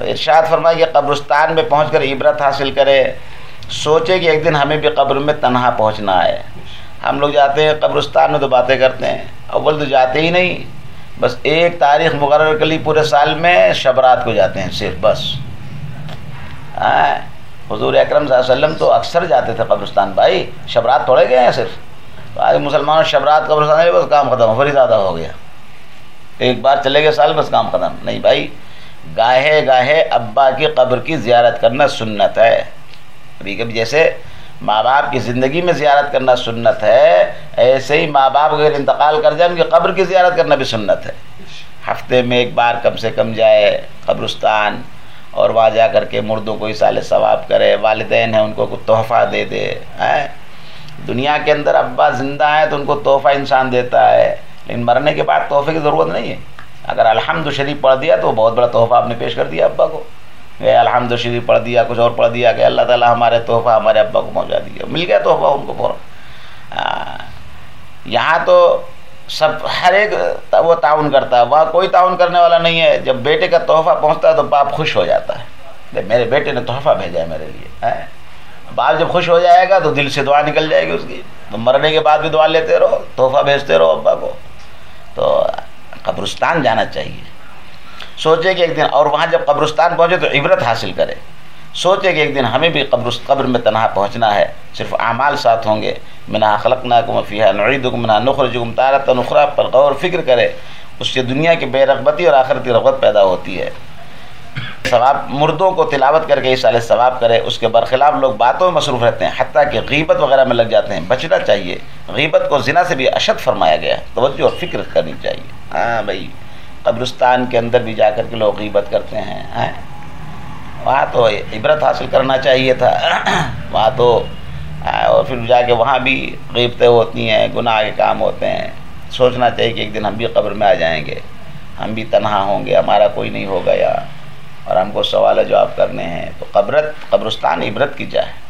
ارشاد فرمائے کہ قبرستان میں پہنچ کر عبرت حاصل کرے۔ سوچے کہ ایک دن ہمیں بھی قبر میں تنہا پہنچنا ہے۔ ہم لوگ جاتے ہیں، قبرستان میں تو باتیں کرتے ہیں۔ اول تو جاتے ہی نہیں، بس ایک تاریخ مقرر کر لی پورے سال میں، شبرات کو جاتے ہیں صرف بس۔ ہاں حضور اکرم صلی اللہ علیہ وسلم تو اکثر جاتے تھے قبرستان۔ بھائی، شبرات تھوڑے گئے ہیں صرف۔ آج مسلمانوں شبرات قبرستان بس کام ختم ہو زیادہ ہو گیا۔ ایک بار چلے گئے سال، بس کام ختم۔ نہیں بھائی گاہے گاہے ابا کی قبر کی زیارت کرنا سنت ہے۔ کبھی کبھی جیسے ماں باپ کی زندگی میں زیارت کرنا سنت ہے، ایسے ہی ماں باپ اگر انتقال کر جائیں ان کی قبر کی زیارت کرنا بھی سنت ہے۔ ہفتے میں ایک بار کم سے کم جائے قبرستان اور وہاں جا کر کے مردوں کو سال ثواب کرے، والدین ہیں، ان کو کچھ تحفہ دے دے۔ دنیا کے اندر ابا زندہ ہیں تو ان کو تحفہ انسان دیتا ہے، لیکن مرنے کے بعد تحفے کی ضرورت نہیں ہے۔ اگر الحمد شریف پڑھ دیا تو بہت بڑا تحفہ آپ نے پیش کر دیا ابا کو۔ الحمد شریف پڑھ دیا، کچھ اور پڑھ دیا، کہ اللہ تعالیٰ ہمارے تحفہ، ہمارے ابا کو پہنچا دیا۔ مل گیا تحفہ ان کو فوراً۔ یہاں تو سب ہر ایک وہ تعاون کرتا ہے۔ وہاں کوئی تعاون کرنے والا نہیں ہے۔ جب بیٹے کا تحفہ پہنچتا ہے تو باپ خوش ہو جاتا ہے۔ میرے بیٹے نے تحفہ بھیجا ہے میرے لیے باپ جب خوش ہو جائے گا تو دل سے دعا نکل جائے گی اس کی۔ تو مرنے کے بعد بھی دعا لیتے رہو، تحفہ بھیجتے رہو ابا کو۔ تو قبرستان جانا چاہیے۔ سوچے کہ ایک دن اور وہاں جب قبرستان پہنچے تو عبرت حاصل کرے۔ سوچے کہ ایک دن ہمیں بھی قبر قبر میں تنہا پہنچنا ہے۔ صرف اعمال ساتھ ہوں گے۔ منا خلق نا کو مفیہ نعید منا نخر جگم تارت نخرا پر غور فکر کرے۔ اس سے دنیا کی بے رغبتی اور آخرتی رغبت پیدا ہوتی ہے۔ ثواب مردوں کو تلاوت کر کے اس سال ثواب کرے، اس کے برخلاف لوگ باتوں میں مصروف رہتے ہیں، حتیٰ کہ غیبت وغیرہ میں لگ جاتے ہیں۔ بچنا چاہیے۔ غیبت کو زنا سے بھی اشد فرمایا گیا ہے۔ توجہ اور فکر کرنی چاہیے۔ ہاں بھائی، قبرستان کے اندر بھی جا کر کے لوگ غیبت کرتے ہیں ہاں۔ وہاں تو عبرت حاصل کرنا چاہیے تھا۔ وہاں تو اور پھر جا کے وہاں بھی غیبتیں ہوتی ہیں، گناہ کے کام ہوتے ہیں۔ سوچنا چاہیے کہ ایک دن ہم بھی قبر میں آ جائیں گے۔ ہم بھی تنہا ہوں گے، ہمارا کوئی نہیں ہوگا یا اور ہم کو سوال جواب کرنے ہیں تو قبرت قبرستان عبرت کی جائے۔